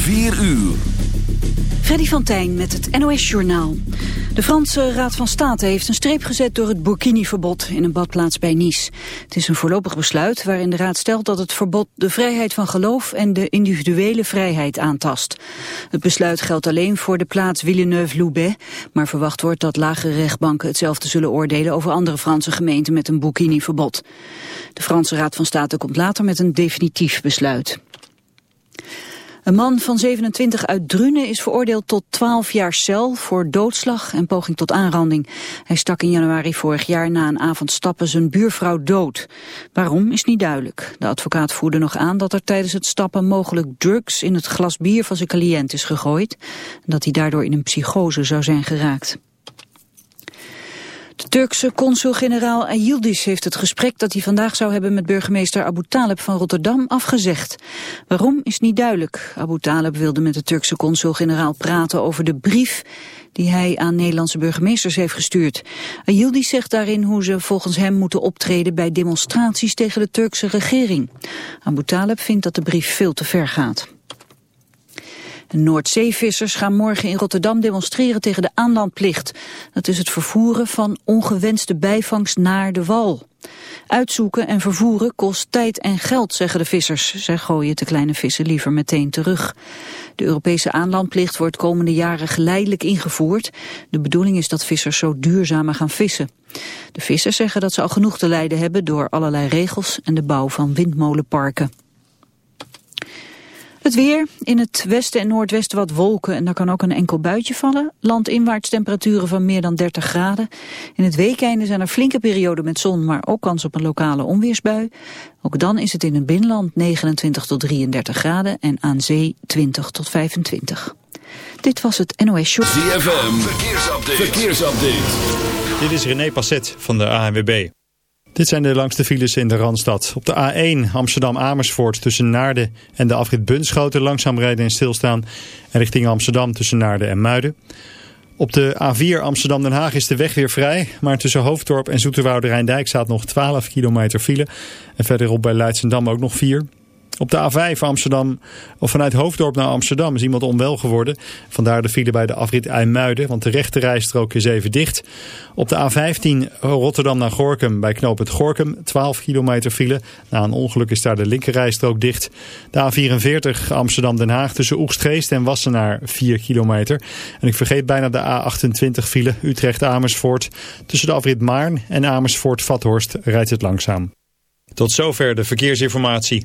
4 uur. Freddy van met het NOS-journaal. De Franse Raad van State heeft een streep gezet door het burkini-verbod in een badplaats bij Nice. Het is een voorlopig besluit waarin de Raad stelt dat het verbod de vrijheid van geloof en de individuele vrijheid aantast. Het besluit geldt alleen voor de plaats Villeneuve-Loubet, maar verwacht wordt dat lagere rechtbanken hetzelfde zullen oordelen over andere Franse gemeenten met een burkini-verbod. De Franse Raad van State komt later met een definitief besluit. Een man van 27 uit Drunen is veroordeeld tot 12 jaar cel voor doodslag en poging tot aanranding. Hij stak in januari vorig jaar na een avond stappen zijn buurvrouw dood. Waarom is niet duidelijk. De advocaat voerde nog aan dat er tijdens het stappen mogelijk drugs in het glas bier van zijn cliënt is gegooid. En dat hij daardoor in een psychose zou zijn geraakt. De Turkse consul-generaal Ayildiz heeft het gesprek dat hij vandaag zou hebben met burgemeester Abu Taleb van Rotterdam afgezegd. Waarom is niet duidelijk. Abu Taleb wilde met de Turkse consul-generaal praten over de brief die hij aan Nederlandse burgemeesters heeft gestuurd. Ayildiz zegt daarin hoe ze volgens hem moeten optreden bij demonstraties tegen de Turkse regering. Abu Taleb vindt dat de brief veel te ver gaat. Noordzeevissers gaan morgen in Rotterdam demonstreren tegen de aanlandplicht. Dat is het vervoeren van ongewenste bijvangst naar de wal. Uitzoeken en vervoeren kost tijd en geld, zeggen de vissers. Zij gooien de kleine vissen liever meteen terug. De Europese aanlandplicht wordt komende jaren geleidelijk ingevoerd. De bedoeling is dat vissers zo duurzamer gaan vissen. De vissers zeggen dat ze al genoeg te lijden hebben door allerlei regels en de bouw van windmolenparken. Het weer, in het westen en noordwesten wat wolken en daar kan ook een enkel buitje vallen. Landinwaarts temperaturen van meer dan 30 graden. In het weekende zijn er flinke perioden met zon, maar ook kans op een lokale onweersbui. Ook dan is het in het binnenland 29 tot 33 graden en aan zee 20 tot 25. Dit was het NOS Show. ZFM, verkeersupdate. verkeersupdate. Dit is René Passet van de ANWB. Dit zijn de langste files in de Randstad. Op de A1 Amsterdam-Amersfoort tussen Naarden en de afrit Bunschoten langzaam rijden en stilstaan. En richting Amsterdam tussen Naarden en Muiden. Op de A4 Amsterdam-Den Haag is de weg weer vrij. Maar tussen Hoofddorp en Zoeterwoude Rijndijk staat nog 12 kilometer file. En verderop bij Leidsendam ook nog 4. Op de A5 Amsterdam, of vanuit Hoofddorp naar Amsterdam is iemand onwel geworden. Vandaar de file bij de afrit IJmuiden, want de rechte rijstrook is even dicht. Op de A15 Rotterdam naar Gorkum bij knooppunt Gorkum, 12 kilometer file. Na een ongeluk is daar de linkerrijstrook dicht. De A44 Amsterdam-Den Haag tussen Oegstgeest en Wassenaar, 4 kilometer. En ik vergeet bijna de A28 file Utrecht-Amersfoort. Tussen de afrit Maarn en Amersfoort-Vathorst rijdt het langzaam. Tot zover de verkeersinformatie.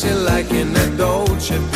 dancing like in a Dolce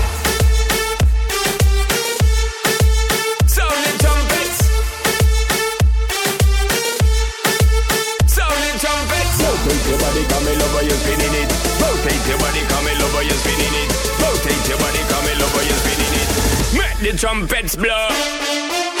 the trumpets blow.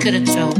could have told.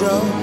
show.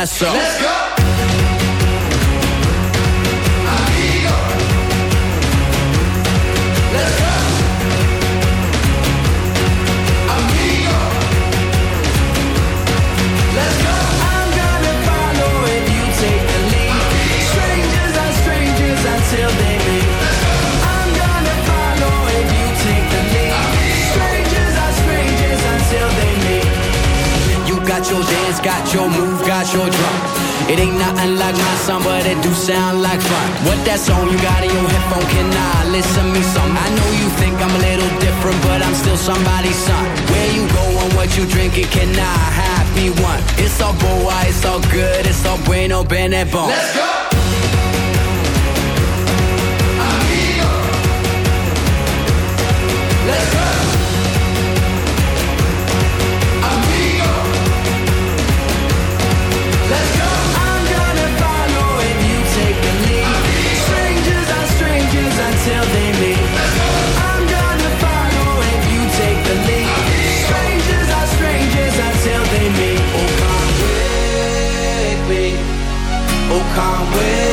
Nassau. somebody's son. Where you going, what you drinking, can I have me one? It's all boa, it's all good, it's all bueno, bene, bon. Let's go! Amigo. Let's go! away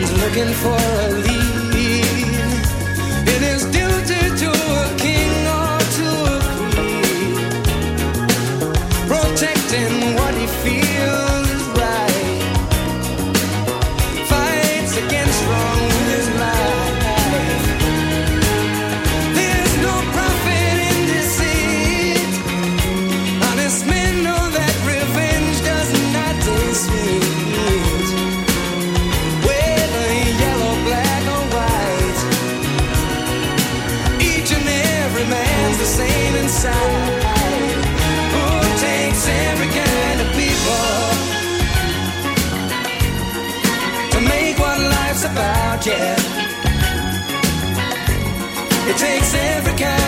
Looking for a lead. podcast.